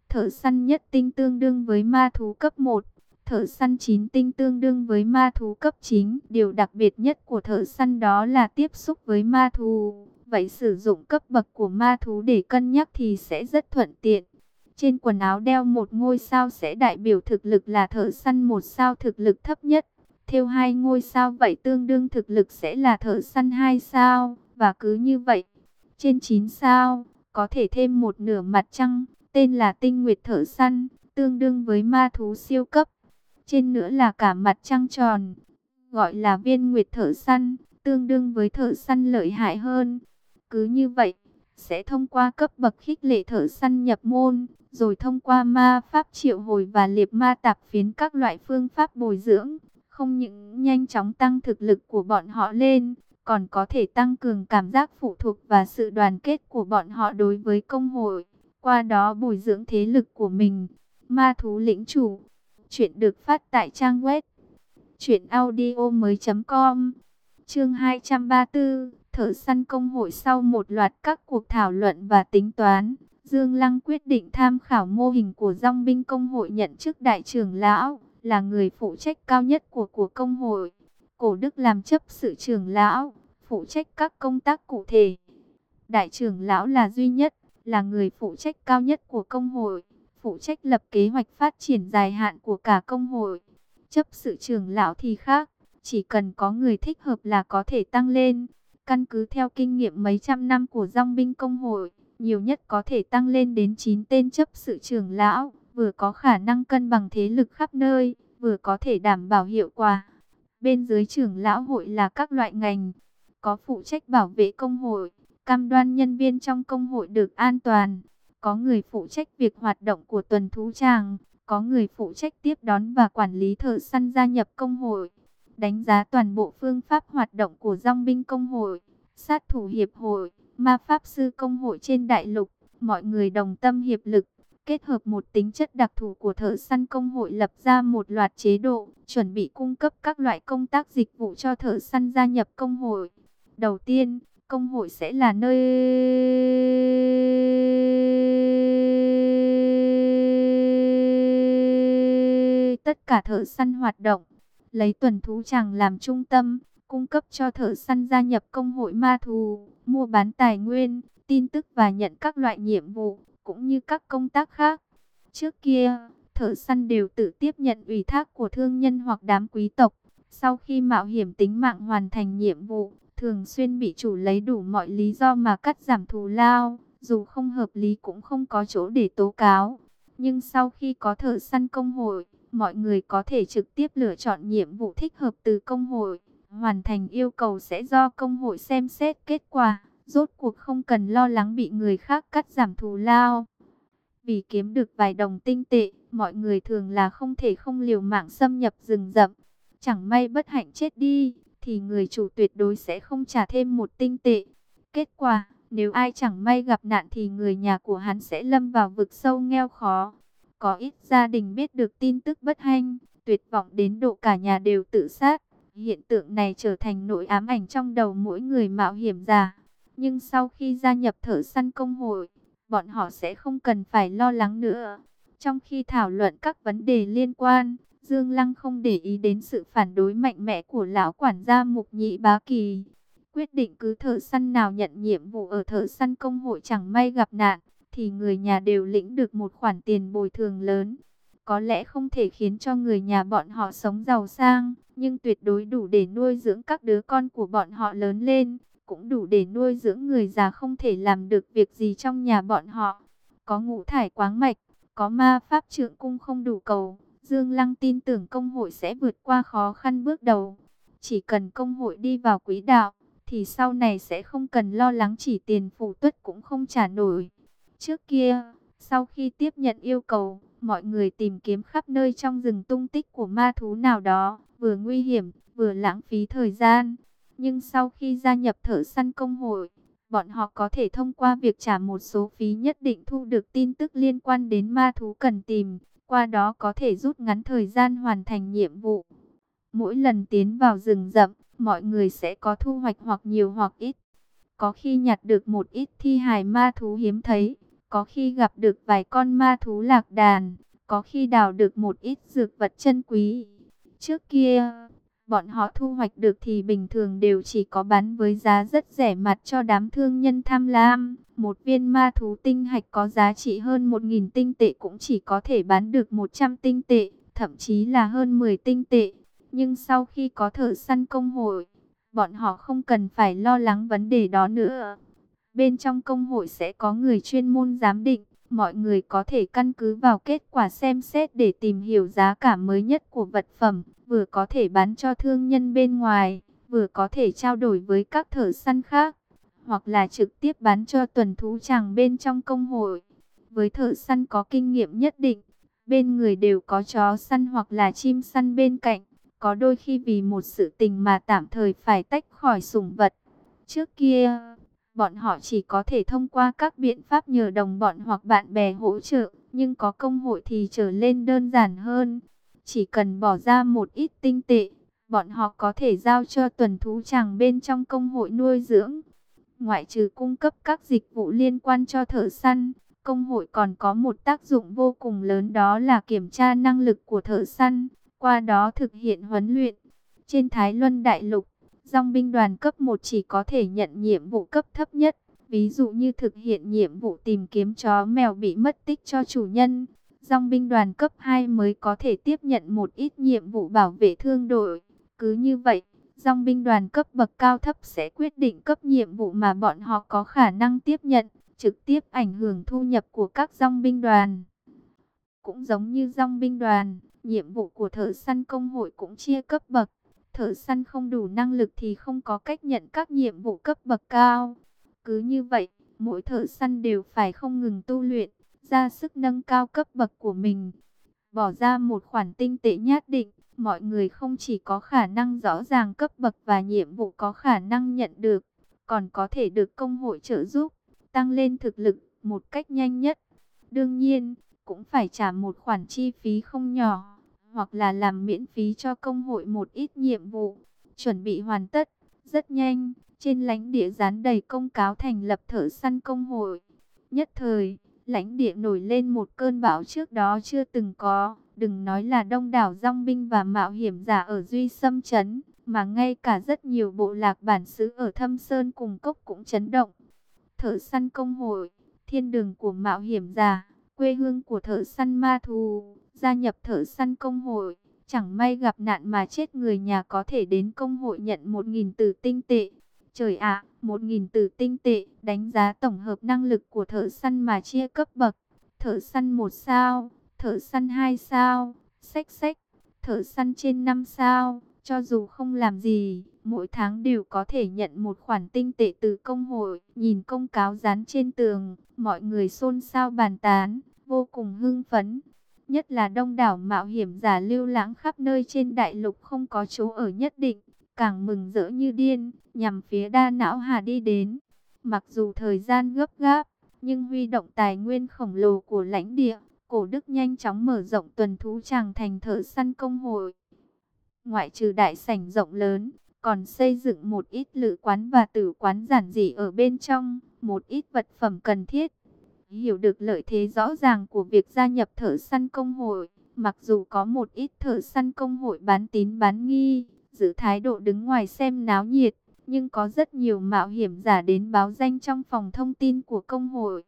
Thợ săn nhất tinh tương đương với ma thú cấp 1, thợ săn 9 tinh tương đương với ma thú cấp 9. Điều đặc biệt nhất của thợ săn đó là tiếp xúc với ma thú. Vậy sử dụng cấp bậc của ma thú để cân nhắc thì sẽ rất thuận tiện. Trên quần áo đeo một ngôi sao sẽ đại biểu thực lực là thợ săn một sao thực lực thấp nhất. Theo hai ngôi sao vậy tương đương thực lực sẽ là thợ săn hai sao. Và cứ như vậy, trên 9 sao, có thể thêm một nửa mặt trăng, tên là tinh nguyệt thợ săn, tương đương với ma thú siêu cấp. Trên nữa là cả mặt trăng tròn, gọi là viên nguyệt thợ săn, tương đương với thợ săn lợi hại hơn. Cứ như vậy, sẽ thông qua cấp bậc khích lệ thợ săn nhập môn, rồi thông qua ma pháp triệu hồi và liệp ma tạp phiến các loại phương pháp bồi dưỡng, không những nhanh chóng tăng thực lực của bọn họ lên, còn có thể tăng cường cảm giác phụ thuộc và sự đoàn kết của bọn họ đối với công hội, qua đó bồi dưỡng thế lực của mình. Ma thú lĩnh chủ, chuyện được phát tại trang web truyệnaudiomoi.com. Chương 234, thợ săn công hội sau một loạt các cuộc thảo luận và tính toán, Dương Lăng quyết định tham khảo mô hình của dòng binh công hội nhận chức đại trưởng lão, là người phụ trách cao nhất của của công hội. Cổ Đức làm chấp sự trưởng lão, phụ trách các công tác cụ thể. Đại trưởng lão là duy nhất, là người phụ trách cao nhất của công hội, phụ trách lập kế hoạch phát triển dài hạn của cả công hội. Chấp sự trưởng lão thì khác, chỉ cần có người thích hợp là có thể tăng lên. Căn cứ theo kinh nghiệm mấy trăm năm của dòng binh công hội, nhiều nhất có thể tăng lên đến 9 tên chấp sự trưởng lão, vừa có khả năng cân bằng thế lực khắp nơi, vừa có thể đảm bảo hiệu quả. Bên dưới trưởng lão hội là các loại ngành, có phụ trách bảo vệ công hội, cam đoan nhân viên trong công hội được an toàn, có người phụ trách việc hoạt động của tuần thú tràng, có người phụ trách tiếp đón và quản lý thợ săn gia nhập công hội. đánh giá toàn bộ phương pháp hoạt động của dòng binh công hội, sát thủ hiệp hội, ma pháp sư công hội trên đại lục. Mọi người đồng tâm hiệp lực, kết hợp một tính chất đặc thù của thợ săn công hội lập ra một loạt chế độ, chuẩn bị cung cấp các loại công tác dịch vụ cho thợ săn gia nhập công hội. Đầu tiên, công hội sẽ là nơi tất cả thợ săn hoạt động, lấy tuần thú chàng làm trung tâm, cung cấp cho thợ săn gia nhập công hội ma thù, mua bán tài nguyên, tin tức và nhận các loại nhiệm vụ, cũng như các công tác khác. Trước kia, thợ săn đều tự tiếp nhận ủy thác của thương nhân hoặc đám quý tộc. Sau khi mạo hiểm tính mạng hoàn thành nhiệm vụ, thường xuyên bị chủ lấy đủ mọi lý do mà cắt giảm thù lao, dù không hợp lý cũng không có chỗ để tố cáo. Nhưng sau khi có thợ săn công hội, mọi người có thể trực tiếp lựa chọn nhiệm vụ thích hợp từ công hội. Hoàn thành yêu cầu sẽ do công hội xem xét kết quả, rốt cuộc không cần lo lắng bị người khác cắt giảm thù lao. Vì kiếm được vài đồng tinh tệ, mọi người thường là không thể không liều mạng xâm nhập rừng rậm. Chẳng may bất hạnh chết đi, thì người chủ tuyệt đối sẽ không trả thêm một tinh tệ. Kết quả, nếu ai chẳng may gặp nạn thì người nhà của hắn sẽ lâm vào vực sâu nghèo khó. Có ít gia đình biết được tin tức bất hạnh, tuyệt vọng đến độ cả nhà đều tự sát. Hiện tượng này trở thành nỗi ám ảnh trong đầu mỗi người mạo hiểm giả. Nhưng sau khi gia nhập thợ săn công hội, bọn họ sẽ không cần phải lo lắng nữa. Trong khi thảo luận các vấn đề liên quan, Dương Lăng không để ý đến sự phản đối mạnh mẽ của lão quản gia Mục Nhị Bá Kỳ. Quyết định cứ thợ săn nào nhận nhiệm vụ ở thợ săn công hội chẳng may gặp nạn, thì người nhà đều lĩnh được một khoản tiền bồi thường lớn. Có lẽ không thể khiến cho người nhà bọn họ sống giàu sang, nhưng tuyệt đối đủ để nuôi dưỡng các đứa con của bọn họ lớn lên, cũng đủ để nuôi dưỡng người già không thể làm được việc gì trong nhà bọn họ. Có ngũ thải quáng mạch, có ma pháp trượng cung không đủ cầu, Dương Lăng tin tưởng công hội sẽ vượt qua khó khăn bước đầu. Chỉ cần công hội đi vào quỹ đạo, thì sau này sẽ không cần lo lắng chỉ tiền phụ tuất cũng không trả nổi. Trước kia, sau khi tiếp nhận yêu cầu, mọi người tìm kiếm khắp nơi trong rừng tung tích của ma thú nào đó, vừa nguy hiểm, vừa lãng phí thời gian. Nhưng sau khi gia nhập thợ săn công hội, bọn họ có thể thông qua việc trả một số phí nhất định thu được tin tức liên quan đến ma thú cần tìm, qua đó có thể rút ngắn thời gian hoàn thành nhiệm vụ. Mỗi lần tiến vào rừng rậm, mọi người sẽ có thu hoạch hoặc nhiều hoặc ít. Có khi nhặt được một ít thi hài ma thú hiếm thấy, có khi gặp được vài con ma thú lạc đàn, có khi đào được một ít dược vật chân quý. Trước kia, bọn họ thu hoạch được thì bình thường đều chỉ có bán với giá rất rẻ mặt cho đám thương nhân tham lam. Một viên ma thú tinh hạch có giá trị hơn 1.000 tinh tệ cũng chỉ có thể bán được 100 tinh tệ, thậm chí là hơn 10 tinh tệ. Nhưng sau khi có thợ săn công hội, bọn họ không cần phải lo lắng vấn đề đó nữa. Bên trong công hội sẽ có người chuyên môn giám định, mọi người có thể căn cứ vào kết quả xem xét để tìm hiểu giá cả mới nhất của vật phẩm, vừa có thể bán cho thương nhân bên ngoài, vừa có thể trao đổi với các thợ săn khác, hoặc là trực tiếp bán cho tuần thú chàng bên trong công hội. Với thợ săn có kinh nghiệm nhất định, bên người đều có chó săn hoặc là chim săn bên cạnh, có đôi khi vì một sự tình mà tạm thời phải tách khỏi sủng vật. Trước kia, bọn họ chỉ có thể thông qua các biện pháp nhờ đồng bọn hoặc bạn bè hỗ trợ, nhưng có công hội thì trở lên đơn giản hơn. Chỉ cần bỏ ra một ít tinh tệ, bọn họ có thể giao cho tuần thú chàng bên trong công hội nuôi dưỡng. Ngoại trừ cung cấp các dịch vụ liên quan cho thợ săn, công hội còn có một tác dụng vô cùng lớn đó là kiểm tra năng lực của thợ săn, qua đó thực hiện huấn luyện. Trên Thái Luân Đại Lục, dòng binh đoàn cấp 1 chỉ có thể nhận nhiệm vụ cấp thấp nhất, ví dụ như thực hiện nhiệm vụ tìm kiếm chó mèo bị mất tích cho chủ nhân. Dòng binh đoàn cấp 2 mới có thể tiếp nhận một ít nhiệm vụ bảo vệ thương đội. Cứ như vậy, dòng binh đoàn cấp bậc cao thấp sẽ quyết định cấp nhiệm vụ mà bọn họ có khả năng tiếp nhận, trực tiếp ảnh hưởng thu nhập của các dòng binh đoàn. Cũng giống như dòng binh đoàn, nhiệm vụ của thợ săn công hội cũng chia cấp bậc. Thợ săn không đủ năng lực thì không có cách nhận các nhiệm vụ cấp bậc cao. Cứ như vậy, mỗi thợ săn đều phải không ngừng tu luyện, ra sức nâng cao cấp bậc của mình. Bỏ ra một khoản tinh tệ nhất định, mọi người không chỉ có khả năng rõ ràng cấp bậc và nhiệm vụ có khả năng nhận được, còn có thể được công hội trợ giúp, tăng lên thực lực một cách nhanh nhất. Đương nhiên, cũng phải trả một khoản chi phí không nhỏ, hoặc là làm miễn phí cho công hội một ít nhiệm vụ. Chuẩn bị hoàn tất, rất nhanh, trên lãnh địa dán đầy công cáo thành lập thợ săn công hội. Nhất thời, lãnh địa nổi lên một cơn bão trước đó chưa từng có. Đừng nói là đông đảo rong binh và mạo hiểm giả ở Duy Sâm Trấn, mà ngay cả rất nhiều bộ lạc bản xứ ở Thâm Sơn cùng cốc cũng chấn động. Thợ săn công hội, thiên đường của mạo hiểm giả, quê hương của thợ săn ma thù, gia nhập thợ săn công hội. Chẳng may gặp nạn mà chết người nhà có thể đến công hội nhận một nghìn tử tinh tệ. Trời ạ, một nghìn tử tinh tệ, đánh giá tổng hợp năng lực của thợ săn mà chia cấp bậc. Thợ săn một sao, thợ săn hai sao, sách sách, thợ săn trên năm sao, cho dù không làm gì, mỗi tháng đều có thể nhận một khoản tinh tệ từ công hội. Nhìn công cáo dán trên tường, mọi người xôn xao bàn tán, vô cùng hưng phấn. Nhất là đông đảo mạo hiểm giả lưu lãng khắp nơi trên đại lục không có chỗ ở nhất định, càng mừng rỡ như điên, nhằm phía đa não hà đi đến. Mặc dù thời gian gấp gáp, nhưng huy động tài nguyên khổng lồ của lãnh địa, cổ đức nhanh chóng mở rộng tuần thú tràng thành thợ săn công hội. Ngoại trừ đại sảnh rộng lớn, còn xây dựng một ít lữ quán và tử quán giản dị ở bên trong, một ít vật phẩm cần thiết. Hiểu được lợi thế rõ ràng của việc gia nhập thợ săn công hội, mặc dù có một ít thợ săn công hội bán tín bán nghi, giữ thái độ đứng ngoài xem náo nhiệt, nhưng có rất nhiều mạo hiểm giả đến báo danh trong phòng thông tin của công hội.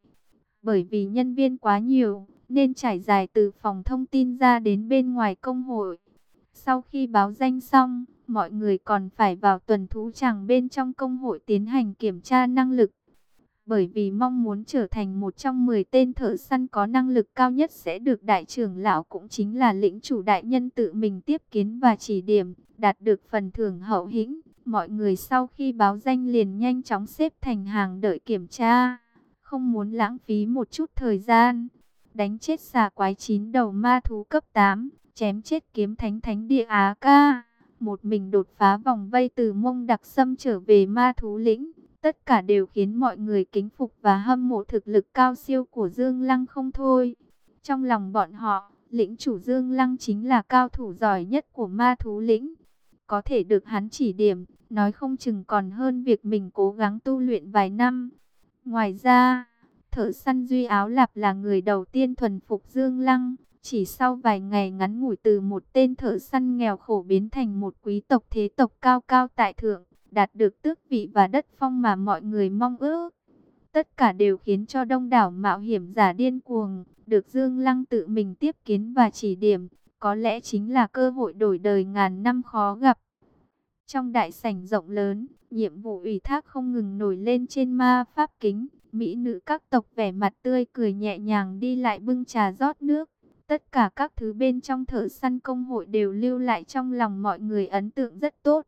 Bởi vì nhân viên quá nhiều, nên trải dài từ phòng thông tin ra đến bên ngoài công hội. Sau khi báo danh xong, mọi người còn phải vào tuần thú chẳng bên trong công hội tiến hành kiểm tra năng lực. Bởi vì mong muốn trở thành một trong 10 tên thợ săn có năng lực cao nhất sẽ được đại trưởng lão cũng chính là lĩnh chủ đại nhân tự mình tiếp kiến và chỉ điểm, đạt được phần thưởng hậu hĩnh. Mọi người sau khi báo danh liền nhanh chóng xếp thành hàng đợi kiểm tra, không muốn lãng phí một chút thời gian. Đánh chết xà quái chín đầu ma thú cấp 8, chém chết kiếm thánh thánh địa Á ca. Một mình đột phá vòng vây từ mông đặc xâm trở về ma thú lĩnh. Tất cả đều khiến mọi người kính phục và hâm mộ thực lực cao siêu của Dương Lăng không thôi. Trong lòng bọn họ, lĩnh chủ Dương Lăng chính là cao thủ giỏi nhất của ma thú lĩnh. Có thể được hắn chỉ điểm, nói không chừng còn hơn việc mình cố gắng tu luyện vài năm. Ngoài ra, thợ săn Duy Áo Lạp là người đầu tiên thuần phục Dương Lăng. Chỉ sau vài ngày ngắn ngủi từ một tên thợ săn nghèo khổ biến thành một quý tộc thế tộc cao cao tại thượng, đạt được tước vị và đất phong mà mọi người mong ước. Tất cả đều khiến cho đông đảo mạo hiểm giả điên cuồng, được Dương Lăng tự mình tiếp kiến và chỉ điểm, có lẽ chính là cơ hội đổi đời ngàn năm khó gặp. Trong đại sảnh rộng lớn, nhiệm vụ ủy thác không ngừng nổi lên trên ma pháp kính, mỹ nữ các tộc vẻ mặt tươi cười nhẹ nhàng đi lại bưng trà rót nước. Tất cả các thứ bên trong thợ săn công hội đều lưu lại trong lòng mọi người ấn tượng rất tốt.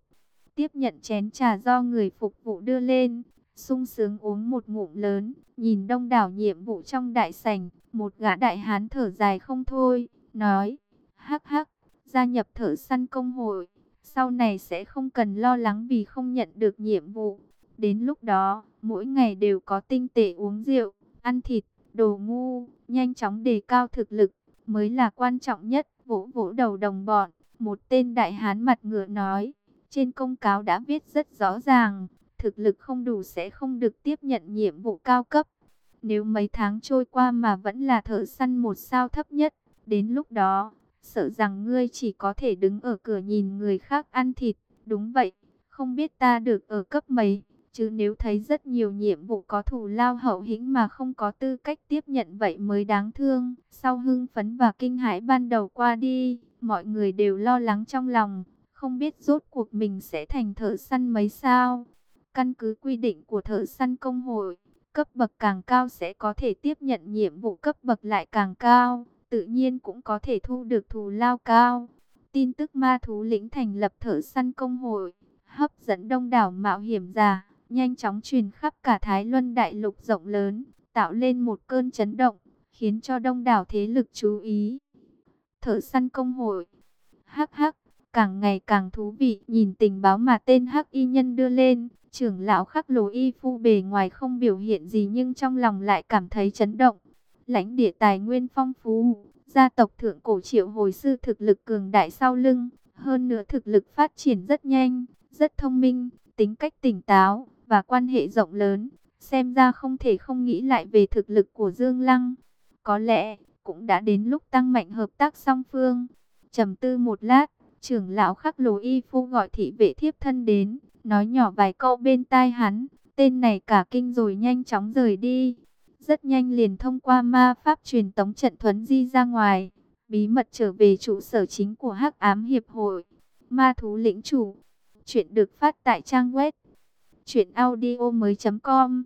Tiếp nhận chén trà do người phục vụ đưa lên, sung sướng uống một ngụm lớn, nhìn đông đảo nhiệm vụ trong đại sảnh, một gã đại hán thở dài không thôi, nói, hắc hắc, gia nhập thợ săn công hội, sau này sẽ không cần lo lắng vì không nhận được nhiệm vụ. Đến lúc đó, mỗi ngày đều có tinh tệ uống rượu, ăn thịt, đồ ngu, nhanh chóng đề cao thực lực, mới là quan trọng nhất, vỗ vỗ đầu đồng bọn. Một tên đại hán mặt ngựa nói, trên công cáo đã viết rất rõ ràng, thực lực không đủ sẽ không được tiếp nhận nhiệm vụ cao cấp. Nếu mấy tháng trôi qua mà vẫn là thợ săn một sao thấp nhất, đến lúc đó, sợ rằng ngươi chỉ có thể đứng ở cửa nhìn người khác ăn thịt. Đúng vậy, không biết ta được ở cấp mấy, chứ nếu thấy rất nhiều nhiệm vụ có thù lao hậu hĩnh mà không có tư cách tiếp nhận vậy mới đáng thương. Sau hưng phấn và kinh hãi ban đầu qua đi, mọi người đều lo lắng trong lòng, không biết rốt cuộc mình sẽ thành thợ săn mấy sao. Căn cứ quy định của thợ săn công hội, cấp bậc càng cao sẽ có thể tiếp nhận nhiệm vụ cấp bậc lại càng cao, tự nhiên cũng có thể thu được thù lao cao. Tin tức ma thú lĩnh thành lập thợ săn công hội, hấp dẫn đông đảo mạo hiểm giả, nhanh chóng truyền khắp cả Thái Luân đại lục rộng lớn, tạo lên một cơn chấn động, khiến cho đông đảo thế lực chú ý. Thợ săn công hội, hắc hắc, càng ngày càng thú vị. Nhìn tình báo mà tên Hắc Y Nhân đưa lên, trưởng lão khắc lồ y phu bề ngoài không biểu hiện gì nhưng trong lòng lại cảm thấy chấn động. Lãnh địa tài nguyên phong phú, gia tộc thượng cổ triệu hồi sư thực lực cường đại sau lưng, hơn nữa thực lực phát triển rất nhanh, rất thông minh, tính cách tỉnh táo và quan hệ rộng lớn. Xem ra không thể không nghĩ lại về thực lực của Dương Lăng. Có lẽ cũng đã đến lúc tăng mạnh hợp tác song phương. Trầm tư một lát, trưởng lão khắc lồ y phu gọi thị vệ thiếp thân đến, nói nhỏ vài câu bên tai hắn. Tên này cả kinh rồi nhanh chóng rời đi. Rất nhanh liền thông qua ma pháp truyền tống trận thuấn di ra ngoài. Bí mật trở về trụ sở chính của hắc ám hiệp hội. Ma thú lĩnh chủ. Chuyện được phát tại trang web. Chuyện audio mới.com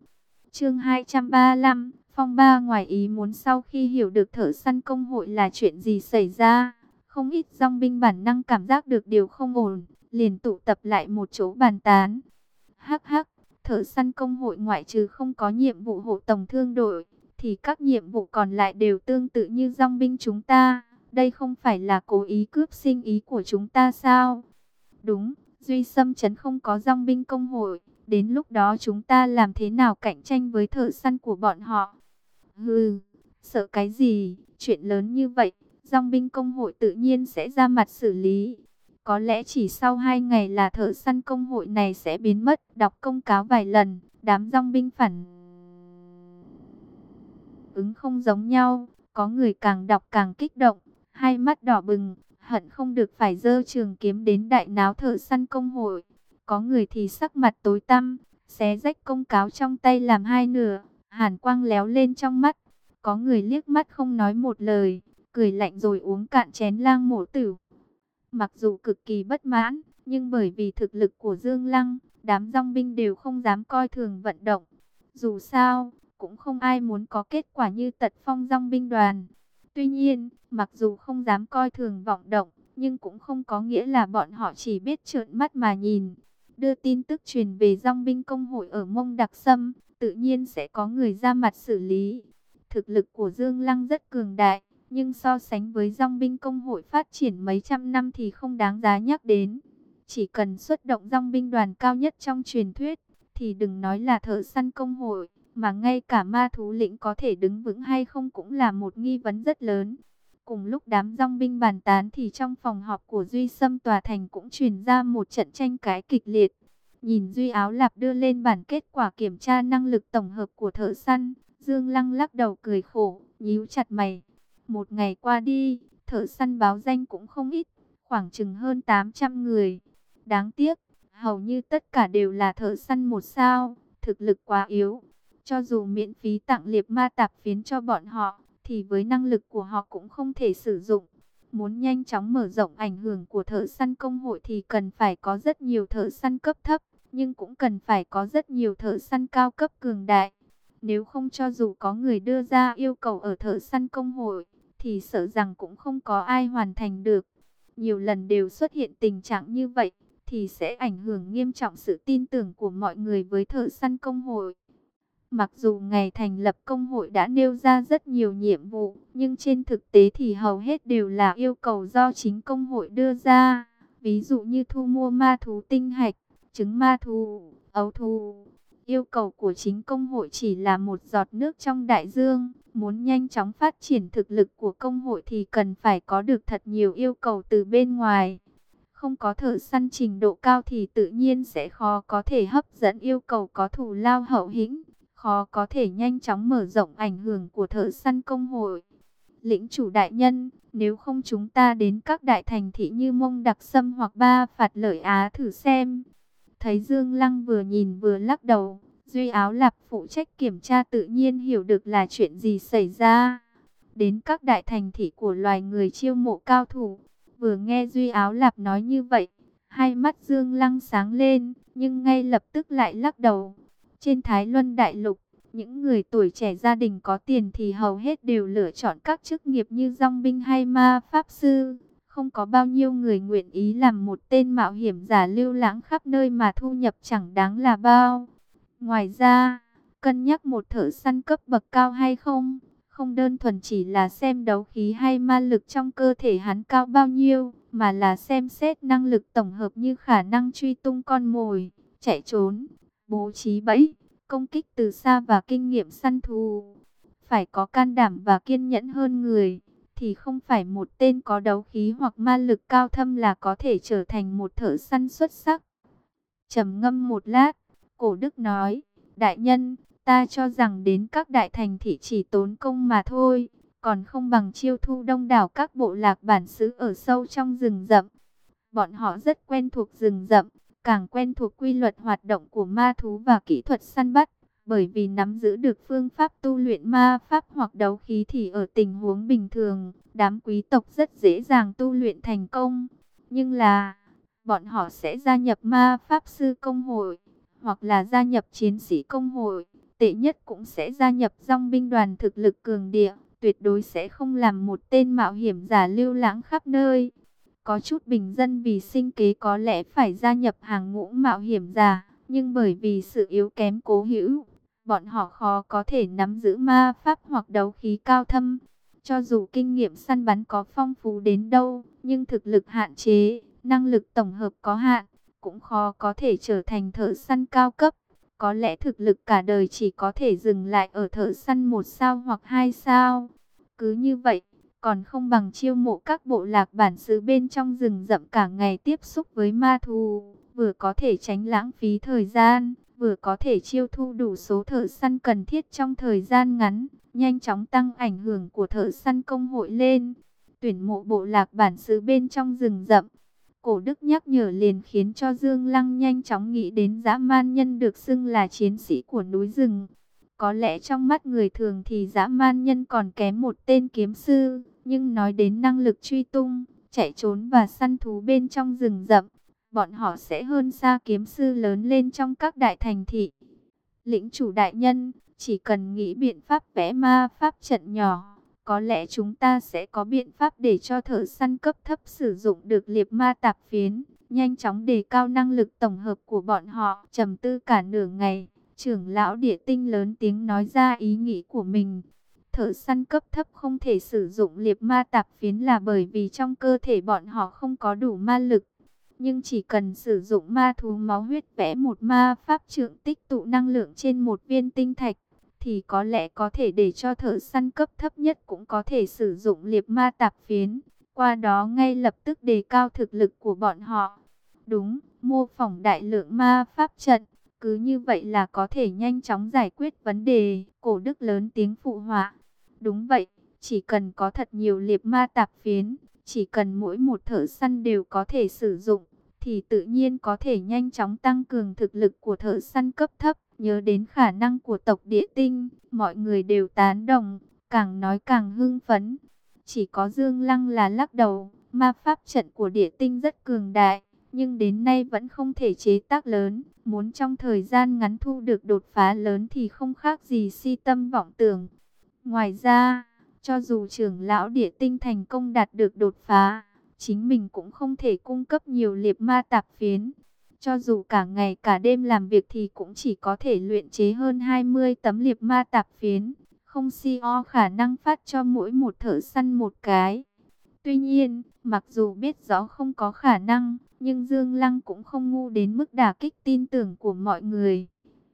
Chương 235 Phong ba ngoài ý muốn sau khi hiểu được thợ săn công hội là chuyện gì xảy ra. Không ít dòng binh bản năng cảm giác được điều không ổn, liền tụ tập lại một chỗ bàn tán. Hắc hắc, thợ săn công hội ngoại trừ không có nhiệm vụ hộ tổng thương đội, thì các nhiệm vụ còn lại đều tương tự như dòng binh chúng ta. Đây không phải là cố ý cướp sinh ý của chúng ta sao? Đúng, Duy Sâm Trấn không có dòng binh công hội. Đến lúc đó chúng ta làm thế nào cạnh tranh với thợ săn của bọn họ? Hừ, sợ cái gì? Chuyện lớn như vậy, dòng binh công hội tự nhiên sẽ ra mặt xử lý. Có lẽ chỉ sau hai ngày là thợ săn công hội này sẽ biến mất. Đọc công cáo vài lần, đám dòng binh phản ứng không giống nhau. Có người càng đọc càng kích động, hai mắt đỏ bừng, hận không được phải dơ trường kiếm đến đại náo thợ săn công hội. Có người thì sắc mặt tối tăm, xé rách công cáo trong tay làm hai nửa, hàn quang léo lên trong mắt. Có người liếc mắt không nói một lời, cười lạnh rồi uống cạn chén lang mổ tử. Mặc dù cực kỳ bất mãn, nhưng bởi vì thực lực của Dương Lăng, đám dòng binh đều không dám coi thường vận động. Dù sao, cũng không ai muốn có kết quả như tật phong dòng binh đoàn. Tuy nhiên, mặc dù không dám coi thường vọng động, nhưng cũng không có nghĩa là bọn họ chỉ biết trợn mắt mà nhìn đưa tin tức truyền về dòng binh công hội ở Mông Đặc Sâm, tự nhiên sẽ có người ra mặt xử lý. Thực lực của Dương Lăng rất cường đại, nhưng so sánh với dòng binh công hội phát triển mấy trăm năm thì không đáng giá nhắc đến. Chỉ cần xuất động dòng binh đoàn cao nhất trong truyền thuyết, thì đừng nói là thợ săn công hội, mà ngay cả ma thú lĩnh có thể đứng vững hay không cũng là một nghi vấn rất lớn. Cùng lúc đám dòng binh bàn tán thì trong phòng họp của Duy Sâm Tòa Thành cũng truyền ra một trận tranh cãi kịch liệt. Nhìn Duy Áo Lạp đưa lên bản kết quả kiểm tra năng lực tổng hợp của thợ săn, Dương Lăng lắc đầu cười khổ, nhíu chặt mày. Một ngày qua đi, thợ săn báo danh cũng không ít, khoảng chừng hơn 800 người. Đáng tiếc, hầu như tất cả đều là thợ săn một sao, thực lực quá yếu. Cho dù miễn phí tặng liệp ma tạp phiến cho bọn họ, thì với năng lực của họ cũng không thể sử dụng. Muốn nhanh chóng mở rộng ảnh hưởng của thợ săn công hội thì cần phải có rất nhiều thợ săn cấp thấp, nhưng cũng cần phải có rất nhiều thợ săn cao cấp cường đại. Nếu không cho dù có người đưa ra yêu cầu ở thợ săn công hội, thì sợ rằng cũng không có ai hoàn thành được. Nhiều lần đều xuất hiện tình trạng như vậy, thì sẽ ảnh hưởng nghiêm trọng sự tin tưởng của mọi người với thợ săn công hội. Mặc dù ngày thành lập công hội đã nêu ra rất nhiều nhiệm vụ, nhưng trên thực tế thì hầu hết đều là yêu cầu do chính công hội đưa ra. Ví dụ như thu mua ma thú tinh hạch, trứng ma thú, ấu thú. Yêu cầu của chính công hội chỉ là một giọt nước trong đại dương. Muốn nhanh chóng phát triển thực lực của công hội thì cần phải có được thật nhiều yêu cầu từ bên ngoài. Không có thợ săn trình độ cao thì tự nhiên sẽ khó có thể hấp dẫn yêu cầu có thủ lao hậu hĩnh khó có thể nhanh chóng mở rộng ảnh hưởng của thợ săn công hội. Lĩnh chủ đại nhân, nếu không chúng ta đến các đại thành thị như Mông Đặc Sâm hoặc Ba Phạt Lợi Á thử xem. Thấy Dương Lăng vừa nhìn vừa lắc đầu, Duy Áo Lạp phụ trách kiểm tra tự nhiên hiểu được là chuyện gì xảy ra. Đến các đại thành thị của loài người chiêu mộ cao thủ, vừa nghe Duy Áo Lạp nói như vậy, hai mắt Dương Lăng sáng lên, nhưng ngay lập tức lại lắc đầu. Trên Thái Luân Đại Lục, những người tuổi trẻ gia đình có tiền thì hầu hết đều lựa chọn các chức nghiệp như dòng binh hay ma pháp sư. Không có bao nhiêu người nguyện ý làm một tên mạo hiểm giả lưu lãng khắp nơi mà thu nhập chẳng đáng là bao. Ngoài ra, cân nhắc một thợ săn cấp bậc cao hay không, Không đơn thuần chỉ là xem đấu khí hay ma lực trong cơ thể hắn cao bao nhiêu, mà là xem xét năng lực tổng hợp như khả năng truy tung con mồi, chạy trốn, bố trí bẫy, công kích từ xa và kinh nghiệm săn thù. Phải có can đảm và kiên nhẫn hơn người, thì không phải một tên có đấu khí hoặc ma lực cao thâm là có thể trở thành một thợ săn xuất sắc. trầm ngâm một lát, cổ đức nói, đại nhân, ta cho rằng đến các đại thành thị chỉ tốn công mà thôi, còn không bằng chiêu thu đông đảo các bộ lạc bản xứ ở sâu trong rừng rậm. Bọn họ rất quen thuộc rừng rậm, càng quen thuộc quy luật hoạt động của ma thú và kỹ thuật săn bắt. Bởi vì nắm giữ được phương pháp tu luyện ma pháp hoặc đấu khí thì ở tình huống bình thường, đám quý tộc rất dễ dàng tu luyện thành công. Nhưng là, bọn họ sẽ gia nhập ma pháp sư công hội, hoặc là gia nhập chiến sĩ công hội, tệ nhất cũng sẽ gia nhập dòng binh đoàn thực lực cường địa, tuyệt đối sẽ không làm một tên mạo hiểm giả lưu lãng khắp nơi. Có chút bình dân vì sinh kế có lẽ phải gia nhập hàng ngũ mạo hiểm giả, nhưng bởi vì sự yếu kém cố hữu, bọn họ khó có thể nắm giữ ma pháp hoặc đấu khí cao thâm. Cho dù kinh nghiệm săn bắn có phong phú đến đâu, nhưng thực lực hạn chế, năng lực tổng hợp có hạn, cũng khó có thể trở thành thợ săn cao cấp. Có lẽ thực lực cả đời chỉ có thể dừng lại ở thợ săn một sao hoặc hai sao. Cứ như vậy, còn không bằng chiêu mộ các bộ lạc bản xứ bên trong rừng rậm cả ngày tiếp xúc với ma thù. vừa có thể tránh lãng phí thời gian, vừa có thể chiêu thu đủ số thợ săn cần thiết trong thời gian ngắn, nhanh chóng tăng ảnh hưởng của thợ săn công hội lên. Tuyển mộ bộ lạc bản xứ bên trong rừng rậm, cổ đức nhắc nhở liền khiến cho Dương Lăng nhanh chóng nghĩ đến dã man nhân được xưng là chiến sĩ của núi rừng. Có lẽ trong mắt người thường thì dã man nhân còn kém một tên kiếm sư, nhưng nói đến năng lực truy tung, chạy trốn và săn thú bên trong rừng rậm, bọn họ sẽ hơn xa kiếm sư lớn lên trong các đại thành thị. Lĩnh chủ đại nhân, chỉ cần nghĩ biện pháp vẽ ma pháp trận nhỏ, có lẽ chúng ta sẽ có biện pháp để cho thợ săn cấp thấp sử dụng được liệp ma tạp phiến, nhanh chóng đề cao năng lực tổng hợp của bọn họ. trầm tư cả nửa ngày, trưởng lão địa tinh lớn tiếng nói ra ý nghĩ của mình. Thợ săn cấp thấp không thể sử dụng liệp ma tạp phiến là bởi vì trong cơ thể bọn họ không có đủ ma lực. Nhưng chỉ cần sử dụng ma thú máu huyết vẽ một ma pháp trượng tích tụ năng lượng trên một viên tinh thạch, thì có lẽ có thể để cho thợ săn cấp thấp nhất cũng có thể sử dụng liệp ma tạp phiến. Qua đó ngay lập tức đề cao thực lực của bọn họ. Đúng, mô phỏng đại lượng ma pháp trận. Cứ như vậy là có thể nhanh chóng giải quyết vấn đề. Cổ đức lớn tiếng phụ họa. Đúng vậy, chỉ cần có thật nhiều liệp ma tạp phiến, chỉ cần mỗi một thợ săn đều có thể sử dụng, thì tự nhiên có thể nhanh chóng tăng cường thực lực của thợ săn cấp thấp. Nhớ đến khả năng của tộc địa tinh, mọi người đều tán đồng, càng nói càng hưng phấn. Chỉ có Dương Lăng là lắc đầu, ma pháp trận của địa tinh rất cường đại, nhưng đến nay vẫn không thể chế tác lớn. Muốn trong thời gian ngắn thu được đột phá lớn thì không khác gì si tâm vọng tưởng. Ngoài ra, cho dù trưởng lão địa tinh thành công đạt được đột phá, chính mình cũng không thể cung cấp nhiều liệp ma tạp phiến. Cho dù cả ngày cả đêm làm việc thì cũng chỉ có thể luyện chế hơn 20 tấm liệp ma tạp phiến, không si o khả năng phát cho mỗi một thợ săn một cái. Tuy nhiên, mặc dù biết rõ không có khả năng, nhưng Dương Lăng cũng không ngu đến mức đả kích tin tưởng của mọi người.